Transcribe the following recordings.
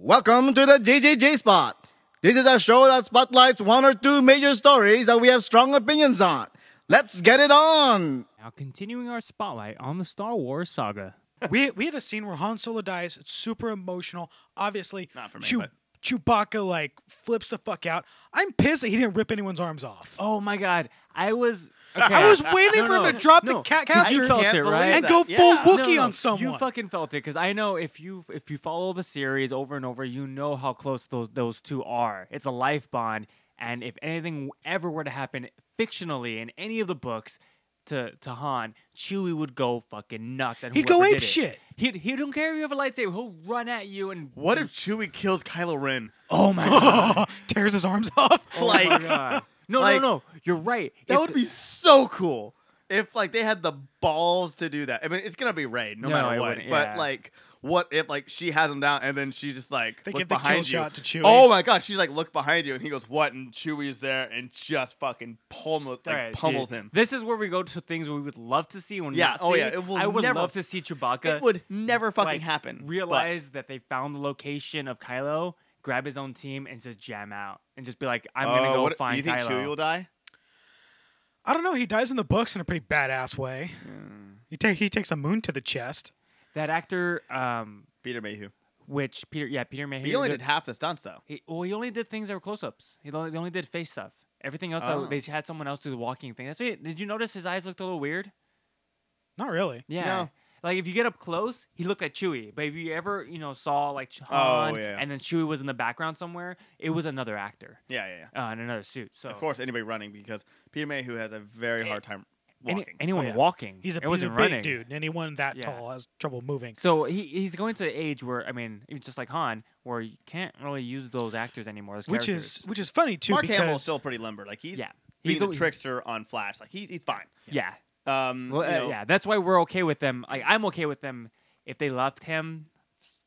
Welcome to the GGG Spot. This is a show that spotlights one or two major stories that we have strong opinions on. Let's get it on. Now, continuing our spotlight on the Star Wars saga. we we had a scene where Han Solo dies. It's super emotional. Obviously, Not for me, Chew- but- Chewbacca like flips the fuck out. I'm pissed that he didn't rip anyone's arms off. Oh my god, I was. Okay. I was waiting No, for him no, to drop no, the cat 'cause You caster felt it, right? and go Yeah. full No, Wookiee no, on someone. You fucking felt it because I know if you if you follow the series over and over, you know how close those those two are. It's a life bond, and if anything ever were to happen fictionally in any of the books to to Han, Chewie would go fucking nuts, and He'd go ape shit. He he don't care if you have a lightsaber. He'll run at you and What if Chewie kills Kylo Ren? Oh my god! tears his arms off. Oh my Like- god! No, like- no, no! You're right. That If would be so cool if like they had the balls to do that. I mean, it's gonna be Rey no, No, matter what. wouldn't, But like, what if like she has him down and then she just like They look give the kill behind you? shot to Chewie. Oh my god! She's like, look behind you, and he goes, "What?" And Chewie's there and just fucking pummels like Alright, pummels him. This is where we go to things we would love to see. When Yeah, oh see. yeah, it will I would never- love to see Chewbacca. It would never fucking like, happen. but- Realize that they found the location of Kylo, grab his own team, and just jam out, and just be like, "I'm gonna Oh, go what- find You think Kylo." Chewie will die? I don't know. He dies in the books in a pretty badass way. He ta- he takes a moon to the chest. that actor, um, Peter Mayhew. which Peter, yeah, Peter Mayhew. He only did- did half the stunts though. He, well, he only did things that were close-ups. He only, they only did face stuff. Everything else, Oh. they had someone else do the walking thing. That's it. Did you notice his eyes looked a little weird? Not really. Yeah. No. Like if you get up close, he looked like Chewie. But if you ever, you know, saw like Ch- Oh, Han yeah. and then Chewie was in the background somewhere, it was another actor Yeah, yeah, yeah. uh, in another suit. So Of course, anybody running because Peter Mayhew has a very A- hard time any, walking. anyone Oh, yeah. walking, He's a, it he's a big running. dude, and anyone that Yeah. tall has trouble moving. So he he's going to the age where I mean, just like Han, where you can't really use those actors anymore. Those Which characters. is which is funny too Mark because Hamill's still pretty limber. Like he's yeah, being he's the the- trickster on Flash. Like he's he's fine. Yeah, Um, well, you uh, know, yeah. That's why we're okay with them. Like I'm okay with them if they left him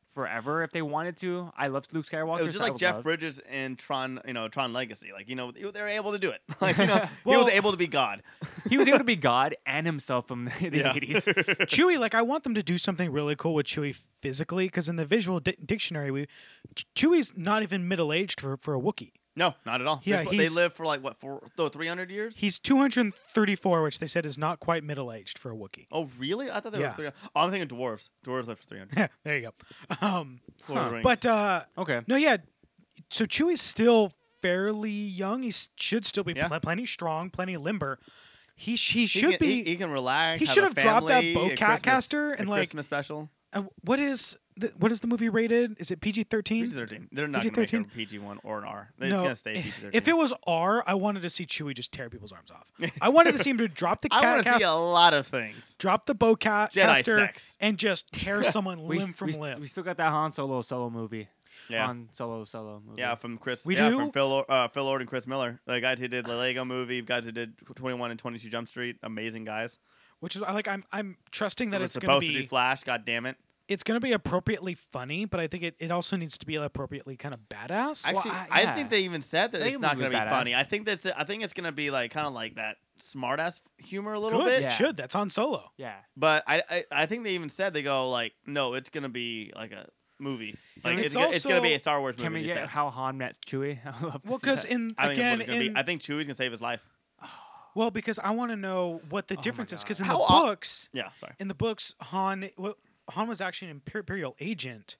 forever if they wanted to. I loved Luke Skywalker. It was just so like Jeff love- Bridges in Tron, you know, Tron Legacy. Like you know, they were able to do it. Like you know, he was able to be God. he was able to be God and himself from the Yeah. 80s. Chewie, like I want them to do something really cool with Chewie physically, because in the visual di- dictionary, we Ch- Chewie's not even middle aged for, for a Wookiee. No, not at all. Yeah, They're sp- they he's- live for like what, four, no, three hundred years? He's 234, which they said is not quite middle aged for a Wookiee. Oh, really? I thought they Yeah. were three. Oh, I'm thinking dwarves. Dwarves live for three hundred. Yeah, there you go. Um, Lord of the Rings. but uh, okay. no, yeah. So Chewie's still fairly young. He s- should still be Yeah. pl- plenty strong, plenty limber. He sh- he he should can, be. He, he can relax. he should have dropped that family, bow a cat Christmas- caster a and, like- Christmas special. uh, what is the, what is the movie rated? Is it PG thirteen? PG thirteen. They're not gonna make PG-13? a PG one or an R. They're just gonna stay PG thirteen. If it was R, I wanted to see Chewie just tear people's arms off. I wanted to see him to drop the I cat want to see a lot of things. drop the bow cat Jedi caster, sex. and just tear someone limb s- from we, limb. we still got that Han Solo solo movie. Yeah. Han Solo solo movie. Yeah, from Chris. We yeah, do? from Phil, Lord- uh, Phil Lord and Chris Miller, the guys who did the Lego Movie, guys who did Twenty One and Twenty Two Jump Street, amazing guys. which is I like. I'm I'm trusting that They were it's going to supposed to be do Flash. God damn it! It's going to be appropriately funny, but I think it, it also needs to be appropriately kind of badass. Actually, I- I, yeah. think they even said that They it's not going to be badass. funny. I think that's. I think it's going to be like kind of like that smartass humor a little Good, bit. it Yeah. should. That's on Solo. Yeah. But I, I, I think they even said they go like, no, it's going to be like a movie. Like It's it's, gonna, it's going to be a Star Wars movie. Can we get said. how Han met Chewie? I love Well, because in I think again that's what it's gonna in be. I think Chewie's going to save his life. well because I want to know what the Oh difference is because in How the o- books Yeah, sorry. in the books Han well, Han was actually an imperial agent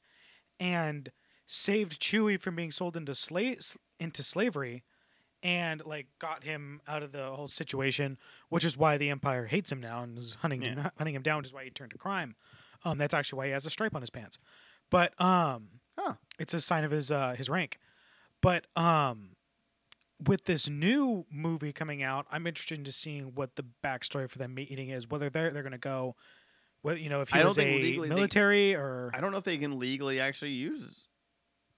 and saved Chewie from being sold into slave into slavery and like got him out of the whole situation which is why the empire hates him now and is hunting him hunting him down which is why he turned to crime um that's actually why he has a stripe on his pants but um Huh. it's a sign of his uh his rank but um with this new movie coming out, I'm interested in seeing what the backstory for them meeting is. Whether they're they're going to go, whether you know if he I don't was think a legally they- military or I don't know if they can legally actually use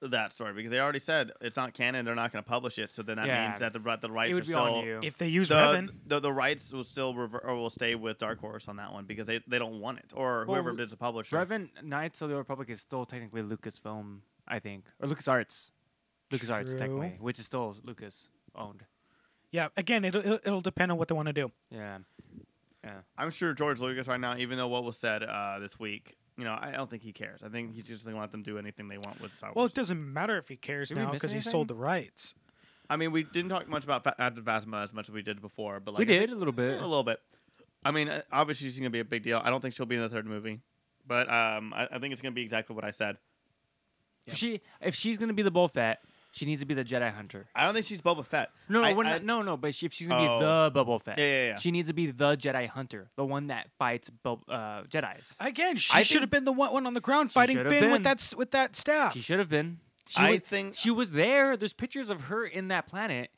that story because they already said it's not canon. They're not going to publish it. So then that Yeah. means that the the rights it are be still on you. if they use the, Revan. the the rights will still rever- or will stay with Dark Horse on that one because they, they don't want it or Well, whoever is the publisher. Revan Knights of the Republic is still technically Lucasfilm, I think, or LucasArts. LucasArts True. technically, which is still Lucas owned. yeah, again, it'll it'll, it'll depend on what they want to do. Yeah. Yeah. I'm sure George Lucas right now, even though what was said uh, this week, you know, I don't think he cares. I think he's just going to let them do anything they want with Star Wars. Well, it doesn't matter if he cares Did we now miss because he anything? sold the rights. I mean, we didn't talk much about Fa- Advent Phasma as much as we did before, but like we I think- did a little bit. a little bit. I mean, uh, obviously she's gonna be a big deal. I don't think she'll be in the third movie, but um, I, I think it's gonna be exactly what I said. She if she's gonna be the Boba Fett, she needs to be the Jedi Hunter. I don't think she's Boba Fett. No, no, I- we're I- not, no, no. But she, if she's gonna Oh. be the Boba Fett, Yeah, yeah, yeah. she needs to be the Jedi Hunter, the one that fights Bo- uh, Jedi's. Again, she I should have been the one, one on the ground fighting Finn been. with that with that staff. She should have been. She I was, think she was there. There's pictures of her in that planet.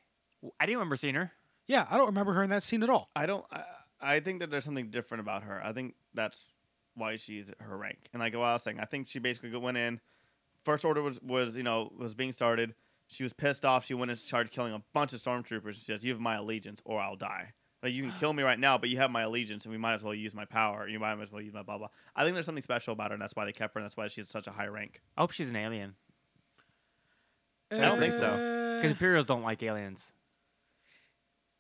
I didn't remember seeing her. yeah, I don't remember her in that scene at all. I don't. I, I think that there's something different about her. I think that's why she's her rank. And like what I was saying, I think she basically went in. First order was was you know was being started. She was pissed off. She went and started killing a bunch of stormtroopers. She says, "You have my allegiance, or I'll die." Like you can kill me right now, but you have my allegiance, and we might as well use my power. You might as well use my blah blah. I think there's something special about her, and that's why they kept her, and that's why she's such a high rank. I hope she's an alien I don't think so. Uh, because Imperials don't like aliens.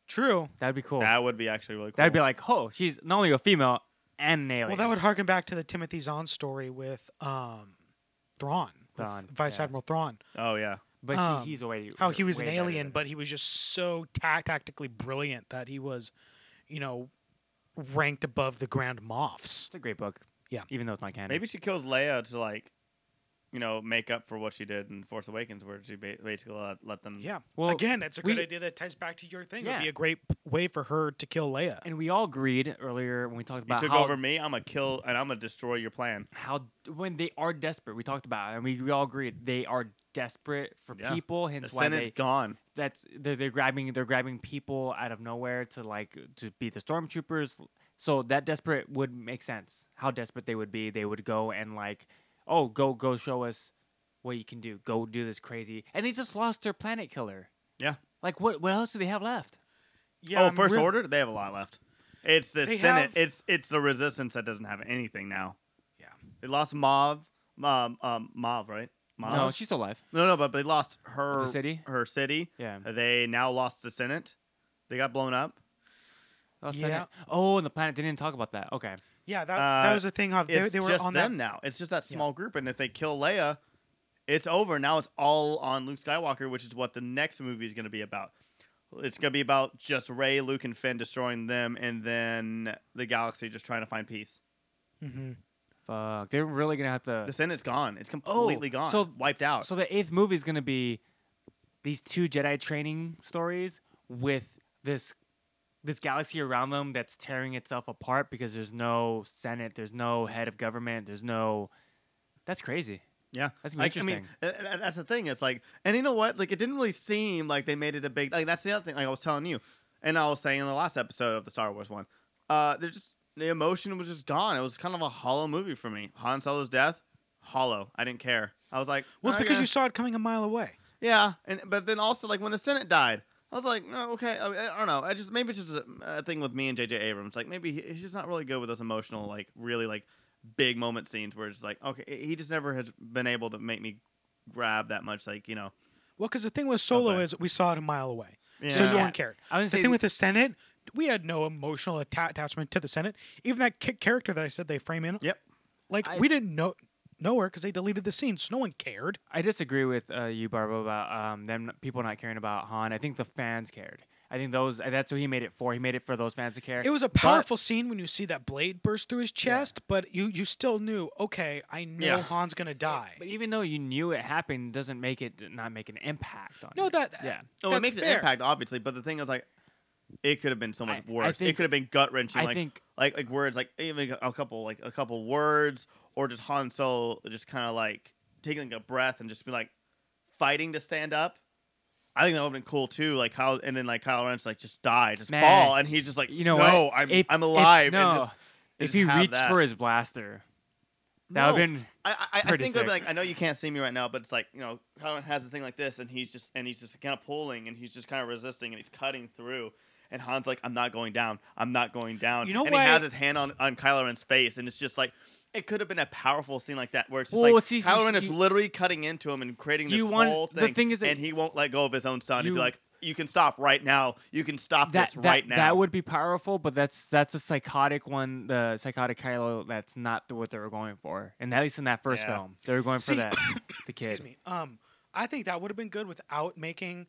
True. That'd be cool. That would be actually really cool. That'd be like, oh, she's not only a female and an alien. Well, that would harken back to the Timothy Zahn story with um, Thrawn, with Thrawn, Vice yeah. Admiral Thrawn. oh yeah. But um, she, he's way How he was an alien, but he was just so ta- tactically brilliant that he was, you know, ranked above the Grand Moffs. it's a great book. Yeah. even though it's not canon. Maybe she kills Leia to like, you know, make up for what she did in Force Awakens, where she ba- basically let, let them. Yeah. Well, Again, it's a good idea that ties back to your thing. Yeah. It'd be a great p- way for her to kill Leia. and we all agreed earlier when we talked about You about took how over me. I'm gonna kill and I'm gonna destroy your plan. how when they are desperate. We talked about it, and we, we all agreed they are desperate for Yeah. people. The Hence why Senate's they gone. that's they're, they're grabbing they're grabbing people out of nowhere to like to be the stormtroopers. So that desperate would make sense. How desperate they would be, they would go and like, oh, go go show us what you can do. Go do this crazy, and they just lost their planet killer. Yeah. Like what? What else do they have left? Yeah. oh, I'm First Order. They have a lot left. It's the Senate. have- It's it's the Resistance that doesn't have anything now. Yeah. They lost Mav. Um, um, Mav, right? Mav? No, she's still alive. no, no, but they lost her The city? Her city. Yeah. They now lost the Senate. They got blown up. Oh, Yeah. Senate. Oh, and the planet. They didn't talk about that. Okay. Yeah, that, Uh, that was the thing. Of they, It's they were just on them that. now. It's just that small group, and if they kill Leia, it's over. Now it's all on Luke Skywalker, which is what the next movie is going to be about. It's going to be about just Rey, Luke, and Finn destroying them, and then the galaxy just trying to find peace. hmm Fuck. They're really gonna have to. The Senate's gone. It's completely gone. Oh, so- wiped out. So the eighth movie is gonna be these two Jedi training stories with this this galaxy around them that's tearing itself apart because there's no Senate, there's no head of government, there's no. That's crazy. yeah, That's Like, I mean, uh, that's the thing. It's like, and you know what? Like, it didn't really seem like they made it a big. Like, that's the other thing. Like I was telling you, and I was saying in the last episode of the Star Wars one, uh, they're just the emotion was just gone. It was kind of a hollow movie for me. Han Solo's death, hollow. I didn't care. I was like, Well, it's oh, because okay. you saw it coming a mile away. Yeah, and but then also like when the Senate died, I was like, oh, okay, I, I don't know. I just maybe it's just a, a thing with me and J.J. Abrams. Like maybe he, he's just not really good with those emotional, like really like big moment scenes where it's like, okay, he just never has been able to make me grab that much. Like you know, Well, because the thing with Solo Okay. is we saw it a mile away, yeah. so no Yeah. one cared. I was The gonna say thing with the Senate, we had no emotional atta- attachment to the Senate. Even that ki- character that I said they frame in, Yep. like I- we didn't know nowhere because they deleted the scene, so no one cared. I disagree with uh, you, Barbo, about um, them people not caring about Han. I think the fans cared. I think those that's what he made it for. He made it for those fans to care. It was a But- powerful scene when you see that blade burst through his chest, but you you still knew, okay, I know Yeah. Han's gonna die. But even though you knew it happened, doesn't make it not make an impact on No, you. that yeah. Oh, that's it makes fair. an impact, obviously, but the thing is like. It could have been so much I- I worse. think- it could have been gut wrenching. I Like, think like like words, like even a couple, like a couple words, or just Han Solo just kind of like taking a breath and just be like fighting to stand up. I think that would have been cool too. Like how, and then like Kylo Ren's like just die, just Man, fall, and he's just like, you know no, what? I'm If- I'm if- alive. no, and just, if he reached that. for his blaster, that would No. have been I, I, I think it would be like I know you can't see me right now, but it's like you know Kylo Ren has a thing like this, and he's just and he's just kind of pulling, and he's just kind of resisting, and he's cutting through. And Han's like, I'm not going down. I'm not going down. You know and why- he has his hand on on Kylo Ren's face, and it's just like it could have been a powerful scene like that where it's just Well, like see, see, Kylo Ren is you- literally cutting into him and creating this You want- whole the thing. thing is and he won't let go of his own son. He'd be like, "You can stop right now. You can stop that, this that, right now." That would be powerful, but that's that's a psychotic one, the psychotic Kylo. That's not the, what they were going for, and at least in that first Yeah. film, they were going See- for that the kid. Excuse me. Um, I think that would have been good without making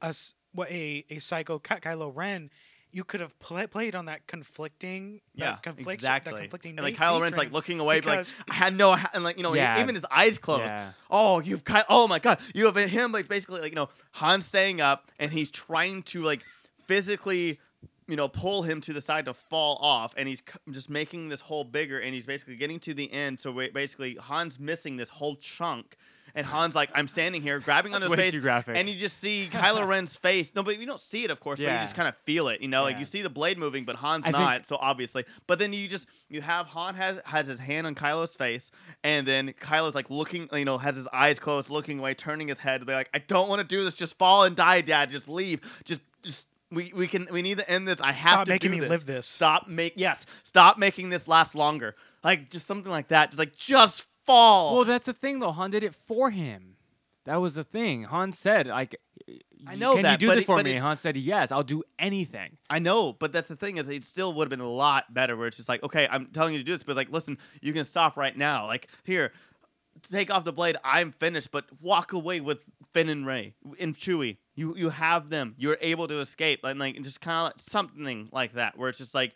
us what a a psycho Ky- Kylo Ren. You could have pla played on that conflicting, that yeah, conflict, exactly. That conflicting and like Kylo Ren's like looking away, but like because- I had no, and like you know, Yeah. even his eyes closed. Yeah. Oh, you've Ky- oh my god, you have him like basically like you know Han staying up, and he's trying to like physically. You know, pull him to the side to fall off, and he's just making this hole bigger, and he's basically getting to the end. So basically, Han's missing this whole chunk, and Han's like, "I'm standing here, grabbing on his face, and you just see Kylo Ren's face. No, but you don't see it, of course, yeah. but you just kind of feel it. You know, like you see the blade moving, but Han's I think- not. So obviously, but then you just you have Han has has his hand on Kylo's face, and then Kylo's like looking, you know, has his eyes closed, looking away, turning his head, to be like, "I don't want to do this. Just fall and die, Dad. Just leave. Just just." We, we can we need to end this. I have Stop to making me this. live this. Stop make yes. Stop making this last longer. Like just something like that. Just like just fall. Well, that's the thing though. Han did it for him. That was the thing. Han said, like, I know can that, you do but this it- for but me? it's- Han said, yes, I'll do anything. I know, but that's the thing is it still would have been a lot better where it's just like, okay, I'm telling you to do this, but like, listen, you can stop right now. Like, here, take off the blade. I'm finished, but walk away with Finn and Rey and Chewie. You you have them. You're able to escape, and like just kind of like something like that, where it's just like.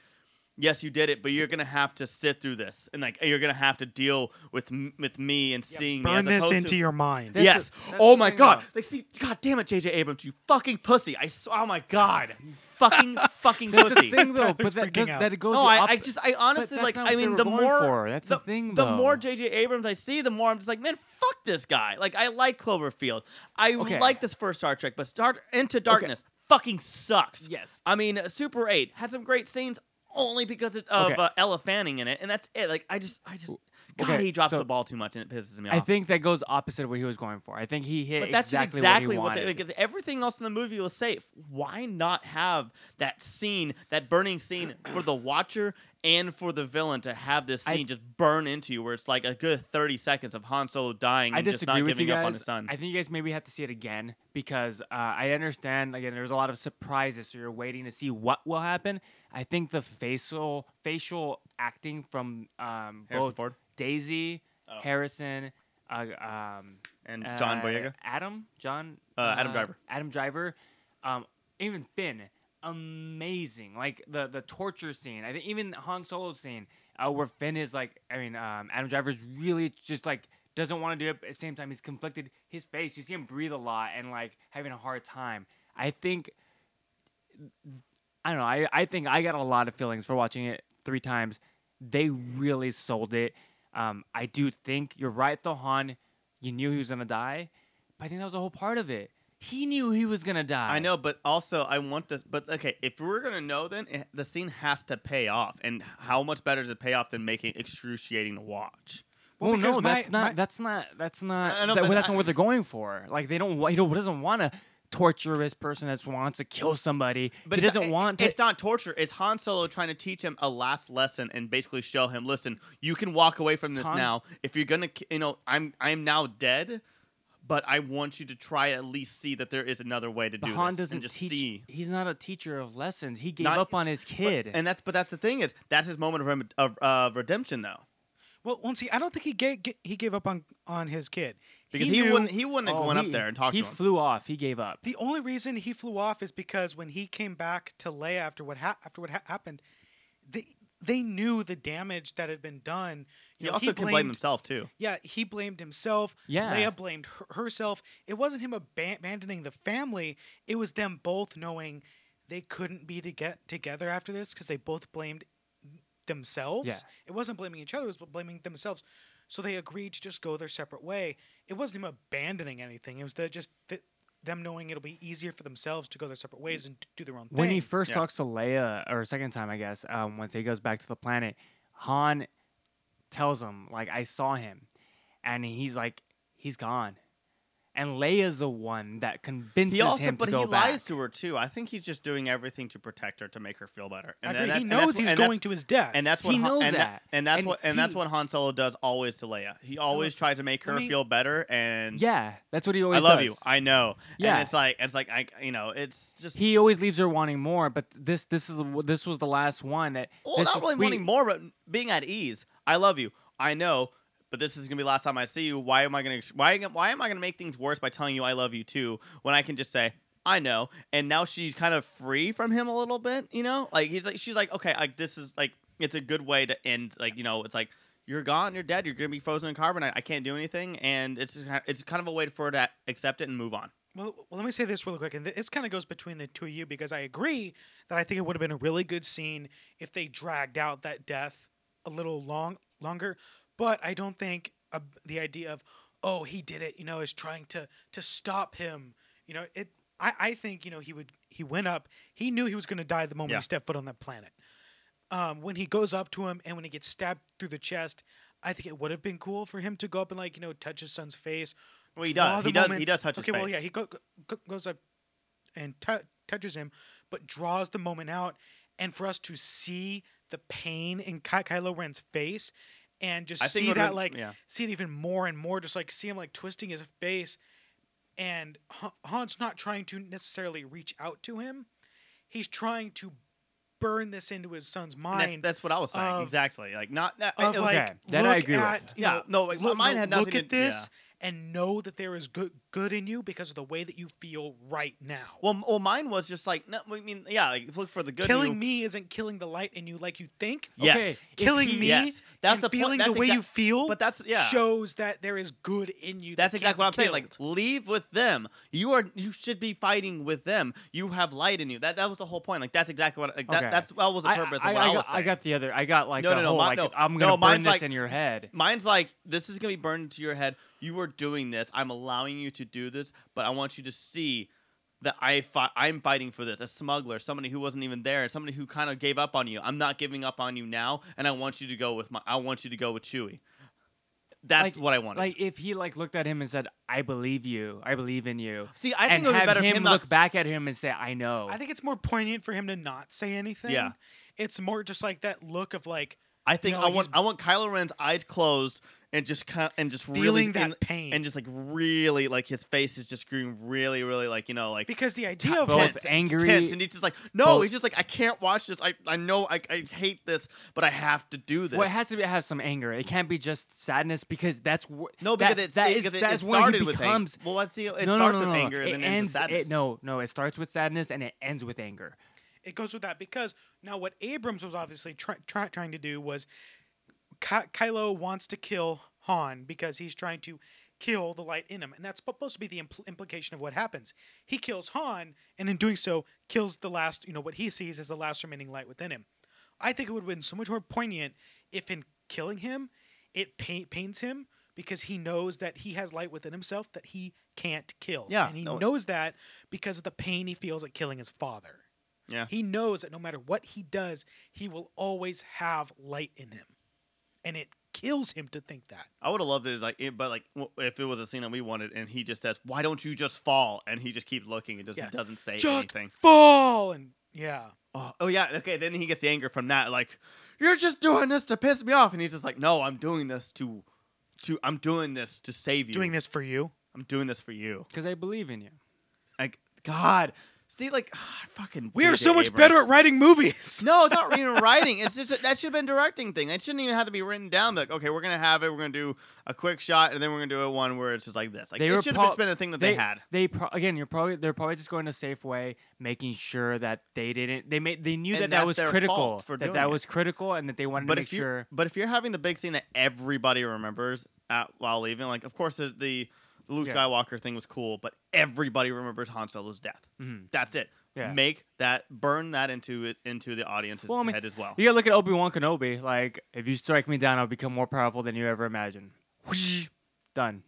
Yes, you did it, but you're gonna have to sit through this, and like you're gonna have to deal with m- with me and seeing me burn as this into to, your mind. That's yes. the- oh my god. though. Like, see, god damn it, J.J. Abrams, you fucking pussy. I saw. Oh my god, you fucking fucking That's pussy. the thing though. But that, does, out. that goes. No, the I, I just, I honestly like. I mean, the more, for. That's the thing, Though. the more though. J.J. Abrams I see, the more I'm just like, man, fuck this guy. Like, I like Cloverfield. I Okay. like this first Star Trek, but Star Into Darkness fucking sucks. Yes. I mean, uh, Super Eight had some great scenes only because it, of Okay. uh, Ella Fanning in it, and that's it. Like, I just, I just, God, Okay, he drops so- the ball too much, and it pisses me off. I think that goes opposite of what he was going for. I think he hit But that's exactly, exactly, what what, he they, wanted. because everything else in the movie was safe. Why not have that scene, that burning scene for the watcher and for the villain to have this I scene just burn into you, where it's like a good thirty seconds of Han Solo dying I and just disagree not with you giving up on his son. I think you guys maybe have to see it again because uh, I understand again. There's a lot of surprises, so you're waiting to see what will happen. I think the facial facial acting from um, both Ford Daisy, Oh. Harrison, uh, um, and John uh, Boyega. Adam, John, Uh, Adam Driver. Adam Driver, um, even Finn, amazing. Like the the torture scene. I think even Han Solo scene uh, where Finn is like, I mean, um, Adam Driver's really just like doesn't want to do it, but at the same time he's conflicted. His face, you see him breathe a lot and like having a hard time. I think. I don't know. I, I think I got a lot of feelings for watching it three times. They really sold it. Um, I do think you're right, though, Han. You knew he was gonna die, but I think that was a whole part of it. He knew he was gonna die. I know, but also I want this. But okay, if we're gonna know, then it, the scene has to pay off. And how much better does it pay off than making excruciating to watch? Well, because no, my- that's not. my- that's not. That's not. I know, that- that's I- not what they're going for. Like they don't. wa- He doesn't want to torture this person that wants to kill somebody. But he doesn't not, want to. It's not torture. It's Han Solo trying to teach him a last lesson and basically show him, listen, you can walk away from this Tom- now. If you're gonna, you know, I'm I'm now dead, but I want you to try at least see that there is another way to but do Han this doesn't and just teach. see. He's not a teacher of lessons. He gave Not- up on his But- kid. and that's but that's the thing is that's his moment of, rem- of uh, redemption though, Well, well, see, I don't think he gave he gave up on on his kid because he, knew- wouldn't he wouldn't have Oh, gone up there and talked He to him. flew off. He gave up. The only reason he flew off is because when he came back to Leia after what ha- after what ha- happened, they they knew the damage that had been done. he know, also can blame blamed- himself too. Yeah, he blamed himself. Yeah. Leia blamed her- herself. It wasn't him aban- abandoning the family. It was them both knowing they couldn't be to get together after this because they both blamed themselves. Yeah. It wasn't blaming each other. It was blaming themselves. So they agreed to just go their separate way. It wasn't him abandoning anything. It was the, just th- them knowing it'll be easier for themselves to go their separate ways and do their own thing. When he first Yeah. talks to Leia, or second time, I guess, um, once he goes back to the planet, Han tells him, like, I saw him. And he's like, he's gone. And Leia's the one that convinces He also, him but to he go back. lies to her too. I think he's just doing everything to protect her to make her feel better. And then that- he and knows that's- he's and going to his death. And that's what He Han, knows and that. and that's And what and that's what Han Solo does always to Leia. He always tries to make her me- feel better. And Yeah, that's what he always. I love does. you. I know. Yeah. and it's like it's like I you know it's just he always leaves her wanting more, but this this is this was the last one that well this, not really we- wanting more, but being at ease. I love you. I know. But this is gonna be the last time I see you. Why am I gonna why why am I gonna make things worse by telling you I love you too when I can just say I know. And now she's kind of free from him a little bit, you know? Like he's like she's like, okay, like this is like it's a good way to end like, you know, it's like you're gone, you're dead, you're gonna be frozen in carbonite. I can't do anything, and it's it's kind of a way for her to accept it and move on. Well, well, let me say this real quick, and this kind of goes between the two of you because I agree that I think it would have been a really good scene if they dragged out that death a little long longer. But I don't think uh, the idea of oh he did it, you know, is trying to to stop him. You know, it. I I think you know he would he went up. He knew he was going to die the moment Yeah. he stepped foot on that planet. Um, when he goes up to him and when he gets stabbed through the chest, I think it would have been cool for him to go up and like you know touch his son's face Well, he does. He does. moment- He does touch okay, his face. well, yeah, he go, go, goes up and tou touches him, but draws the moment out, and for us to see the pain in Ky- Kylo Ren's face, and just I see that been- like yeah. see it even more and more, just like see him like twisting his face, and Han- Han's not trying to necessarily reach out to him, he's trying to burn this into his son's mind. that's, that's what I was saying. of- exactly. Like not. not of it like Okay, that I agree with. at, you Yeah, know, no, like, look, mine no, had look at to- this yeah. and know that there is good good in you because of the way that you feel right now. well, well, mine was just like. No, I mean, yeah, like look for the good. in killing me isn't killing the light in you like you think. Yes. Okay, Killing he- me Yes, that's the feeling that's the way exact- you feel But that's yeah. shows that there is good in you. That's that exactly what I'm can't saying. Like, leave with them. You are. You should be fighting with them. You have light in you. That that was the whole point. Like, that's exactly what. Like, that, that's that was the purpose I, of what I, I was got, saying. I got the other. I got like No, the no, no, whole mine- like no. I'm gonna burn mine's this like- in your head. Mine's like this is gonna be burned into your head. You are doing this. I'm allowing you to do this, but I want you to see that I fi- I'm fighting for this. A smuggler, somebody who wasn't even there, somebody who kind of gave up on you. I'm not giving up on you now, and I want you to go with my. I want you to go with Chewie. That's Like- what I wanted. Like if he like looked at him and said, "I believe you. I believe in you." See, I think it would be have better if him him look not- back at him and say, "I know." I think it's more poignant for him to not say anything. Yeah. It's more just like that look of like I think know, I want he's- I want Kylo Ren's eyes closed and just kind and just really that and, pain. and just like really like his face is just screwing really really like you know like because the idea of both him, tense, angry- tense, and he's just like no both- he's just like I can't watch this I I know I, I hate this but I have to do this Well, it has to be, have some anger. It can't be just sadness because that's wh- no because that, it's that it, is it, that's it when he started with becomes. anger well let's see it no, starts no, no, with no. anger and then ends ends. with sadness It, no, no. It starts with sadness and it ends with anger. it goes with that because now what Abrams was obviously try, try, trying to do was Ky- Kylo wants to kill Han because he's trying to kill the light in him, and that's supposed to be the impl- implication of what happens. He kills Han, and in doing so, kills the last, you know, what he sees as the last remaining light within him. I think it would have been so much more poignant if, in killing him, it pain- pains him because he knows that he has light within himself that he can't kill. Yeah, and he no- knows that because of the pain he feels at killing his father. yeah He knows that no matter what he does, he will always have light in him. And it kills him to think that. I would have loved it like it, but like if it was a scene that we wanted and he just says why don't you just fall and he just keeps looking and just Yeah. doesn't say Just anything fall and yeah. Oh, oh yeah, okay. Then he gets the anger from that, like, you're just doing this to piss me off, and he's just like, no, I'm doing this to, to, I'm doing this to save you. Doing this for you. I'm doing this for you. Because I believe in you. Like, God, see, like, I fucking. We are so much Abrams. better at writing movies. No, it's not even writing. It's just that should have been directing thing. It shouldn't even have to be written down. Like, okay, we're gonna have it. We're gonna do a quick shot, and then we're gonna do a one where it's just like this. Like, They it should pro- have been a thing that they, had. They pro- again, you're probably they're probably just going a safe way, making sure that they didn't. They made they knew And that that was critical. for that that it. was critical, and that they wanted but to make if you sure. but if you're having the big scene that everybody remembers at, while leaving, like of course the the, the Luke Yeah. Skywalker thing was cool, but everybody remembers Han Solo's death. Mhm. That's it. Yeah. Make that burn that into it into the audience's Well, I mean, head as well. You gotta look at Obi Wan Kenobi. Like, if you strike me down, I'll become more powerful than you ever imagined. Whoosh, Done.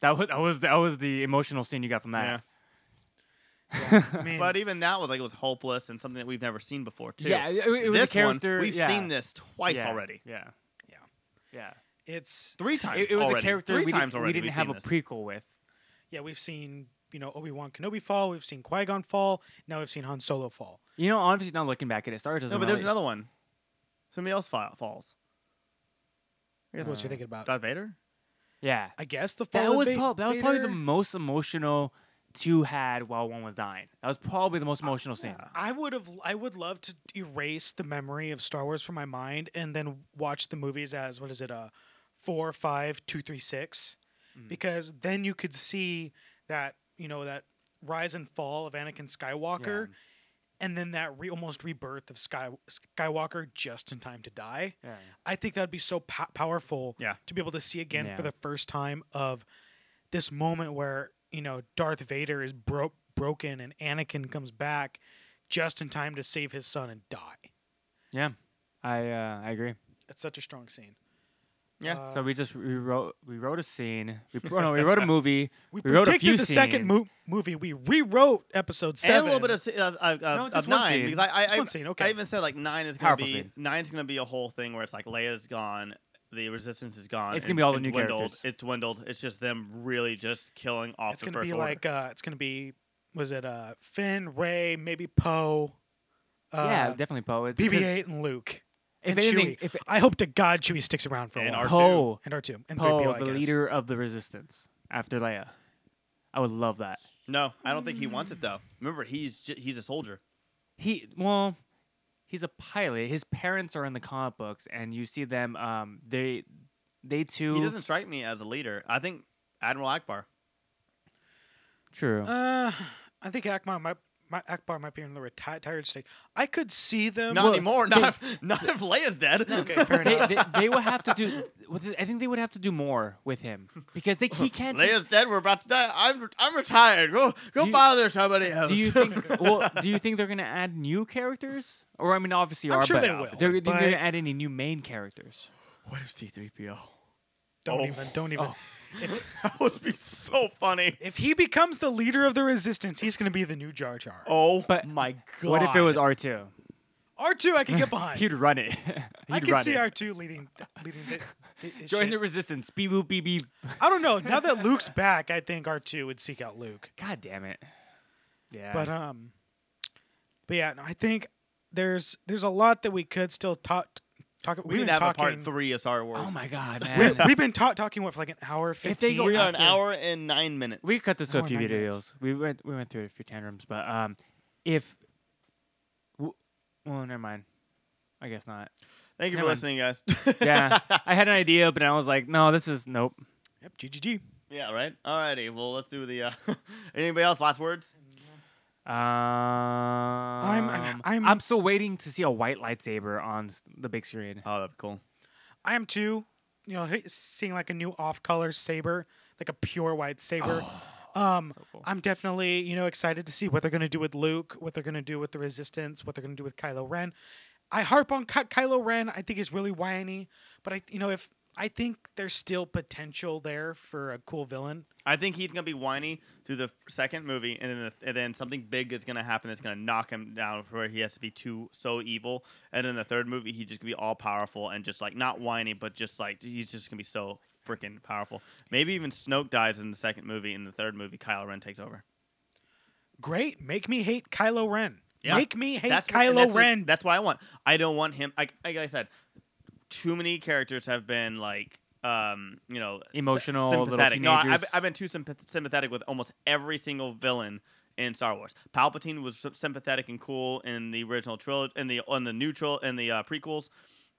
That was that was that was the emotional scene you got from that. I mean, But even that was like it was hopeless and something that we've never seen before too. Yeah, it, it was this a character. one we've yeah, seen this twice yeah, already, Yeah. Yeah. Yeah. It's three times. It, it was already. a character three we, times didn't, already. we didn't we've a this. prequel with. yeah, we've seen you know Obi Wan Kenobi fall, we've seen Qui Gon fall, now we've seen Han Solo fall. You know, honestly, now looking back at it, Star Wars doesn't No, but there's really- another one. Somebody else fa- falls. I guess What you're thinking about? Darth Vader. Yeah, I guess the fall. that was prob- that was probably the most emotional two had while one was dying. That was probably the most Uh, emotional scene. I would have. I would love to erase the memory of Star Wars from my mind and then watch the movies as what is it? Uh, four, five, two, three, six, Mm. because then you could see that you know that rise and fall of Anakin Skywalker, and then that re- almost rebirth of Sky Skywalker just in time to die. Yeah. I think that'd be so po- powerful Yeah. to be able to see again Yeah. for the first time of this moment where you know Darth Vader is broke broken and Anakin comes back just in time to save his son and die. Yeah, I uh, I agree. It's such a strong scene. Yeah. Uh, So we just we wrote we wrote a scene. We oh, no, we wrote a movie. we, we wrote a predicted few the second mo- movie. We rewrote episode And seven. a little bit of, se- of, of, No, of, just of one nine scene. because I I, Just I, one scene, okay. I even said like nine is gonna Powerful be scene. nine's gonna be a whole thing where it's like Leia's gone, the resistance is gone. It's gonna and- be all the new dwindled. characters. It's dwindled. It's just them really just killing off it's the gonna first be order. like uh, it's gonna be was it uh, Finn, Rey, maybe Poe, uh, yeah, definitely Poe. It's because BB-8 and Luke. If and anything, Chewie. if I hope to God Chewie sticks around for a And while. R2. Poe, and R2 and Poe, the guess. leader of the Resistance after Leia, I would love that. no, I don't think he wants it though. Remember, he's ju- he's a soldier. He well, he's a pilot. His parents are in the comic books, and you see them. Um, they they too. He doesn't strike me as a leader. I think Admiral Ackbar. True. Uh, I think Ackbar might, might Ackbar might be in the retired state. I could see them. Not well, anymore. they- Not if, not if Leia's dead. Okay, fair they, they, they would have to do. I think they would have to do more with him because they he can't. just- Leia's dead. We're about to die. I'm I'm retired. Go go you- bother somebody else. do you think? well, do you think they're gonna add new characters? Or I mean, obviously, I'm are, sure but they will, They're, do you think but- they're gonna add any new main characters? what if C-3PO? don't Oh. even. Don't even. Oh. If, That would be so funny. if he becomes the leader of the resistance, he's going to be the new Jar Jar. Oh But my god! What if it was R two? R two, I can get behind. He'd run it. I He'd can run see it. R two leading leading the. his Join shit. the resistance. Beep boop beep beep. I don't know. Now that Luke's back, I think R two would seek out Luke. God damn it. Yeah. But um, but yeah, no, I think there's there's a lot that we could still talk talk. We we've need been to have talking, a part three of Star Wars. oh my god, We, man. we've been ta- talking what for like an hour fifteen. If they go- We are an hour and nine minutes. we cut this to a few videos. minutes. We went we went through a few tantrums, but um, if w- well, never mind. I guess not. Thank you Never for mind. listening, guys. Yeah, I had an idea, but I was like, no, this is nope. Yep, GGG. yeah, right. Alrighty. Well, let's do the. Uh, anybody else? Last words? Um, I'm- I'm- I'm still waiting to see a white lightsaber on s- the big screen. Oh, that'd be cool. I am too. You know, h- seeing like a new off-color saber, like a pure white saber. um, So cool. I'm definitely you know excited to see what they're gonna do with Luke, what they're gonna do with the Resistance, what they're gonna do with Kylo Ren. I harp on Ky- Kylo Ren. I think he's really whiny, but I you know if I think there's still potential there for a cool villain. I think he's gonna be whiny through the second movie, and then the, and then something big is gonna happen that's gonna knock him down where he has to be too so evil. And in the third movie, he's just gonna be all powerful and just like not whiny, but just like he's just gonna be so freaking powerful. Maybe even Snoke dies in the second movie. In the third movie, Kylo Ren takes over. Great, make me hate Kylo Ren. Yeah. Make me hate That's what- Kylo that's what- Ren. that's what I want. I don't want him. Like, like I said, too many characters have been like, um, you know, sy- Emotional, little sympathetic. No, I- I've. I've been too sympath- sympathetic with almost every single villain in Star Wars. Palpatine was sympathetic and cool in the original trilogy, in the on the new tril- in the uh, prequels.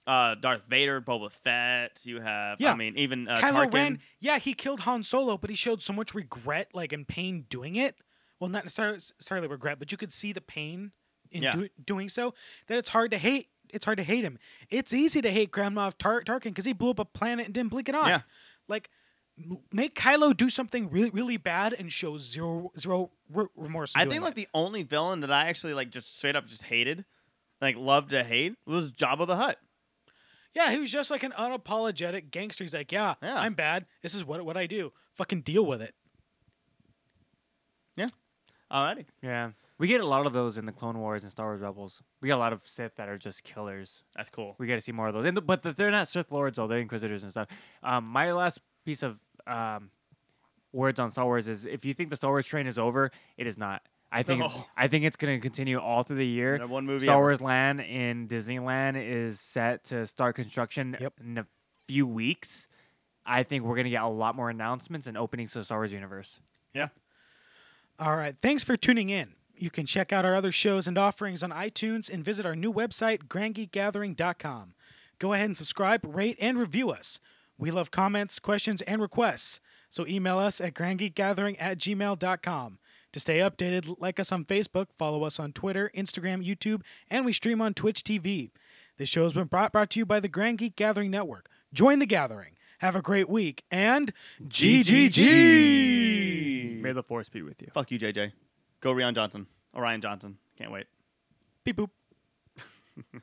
Uh, Darth Vader, Boba Fett. You have, Yeah. I mean, even uh, Kylo Tarkin. Ren, yeah, he killed Han Solo, but he showed so much regret, like and pain doing it. Well, not necessarily, necessarily regret, but you could see the pain in Yeah. do, doing so. That it's hard to hate. It's hard to hate him. It's easy to hate Grand Moff Tar- Tarkin because he blew up a planet and didn't blink an eye. Yeah. Like, make Kylo do something really, really bad and show zero, zero re- remorse. I doing think like the only villain that I actually like just straight up just hated, like loved to hate, was Jabba the Hutt. yeah, he was just like an unapologetic gangster. He's like, yeah, Yeah. I'm bad. This is what what I do. Fucking deal with it. Yeah. Alrighty. Yeah, we get a lot of those in the Clone Wars and Star Wars Rebels. We get a lot of Sith that are just killers. That's cool. We got to see more of those. And the, but the, they're not Sith Lords though; they're Inquisitors and stuff. Um, my last piece of um, words on Star Wars is if you think the Star Wars train is over, it is not. I think No. I think it's going to continue all through the year. Number one movie Star ever. Wars Land in Disneyland is set to start construction Yep. in a few weeks. I think we're going to get a lot more announcements and openings to the Star Wars universe. Yeah. All right. Thanks for tuning in. You can check out our other shows and offerings on iTunes and visit our new website, grandgeekgathering.com. Go ahead and subscribe, rate, and review us. We love comments, questions, and requests. So email us at grandgeekgathering at gmail.com. To stay updated, like us on Facebook, follow us on Twitter, Instagram, YouTube, and we stream on Twitch TV. This show has been brought, brought to you by the Grand Geek Gathering Network. Join the gathering. Have a great week and GGG! May the force be with you. Fuck you, JJ. Go Rian Johnson. Orion Johnson. Can't wait. Beep boop.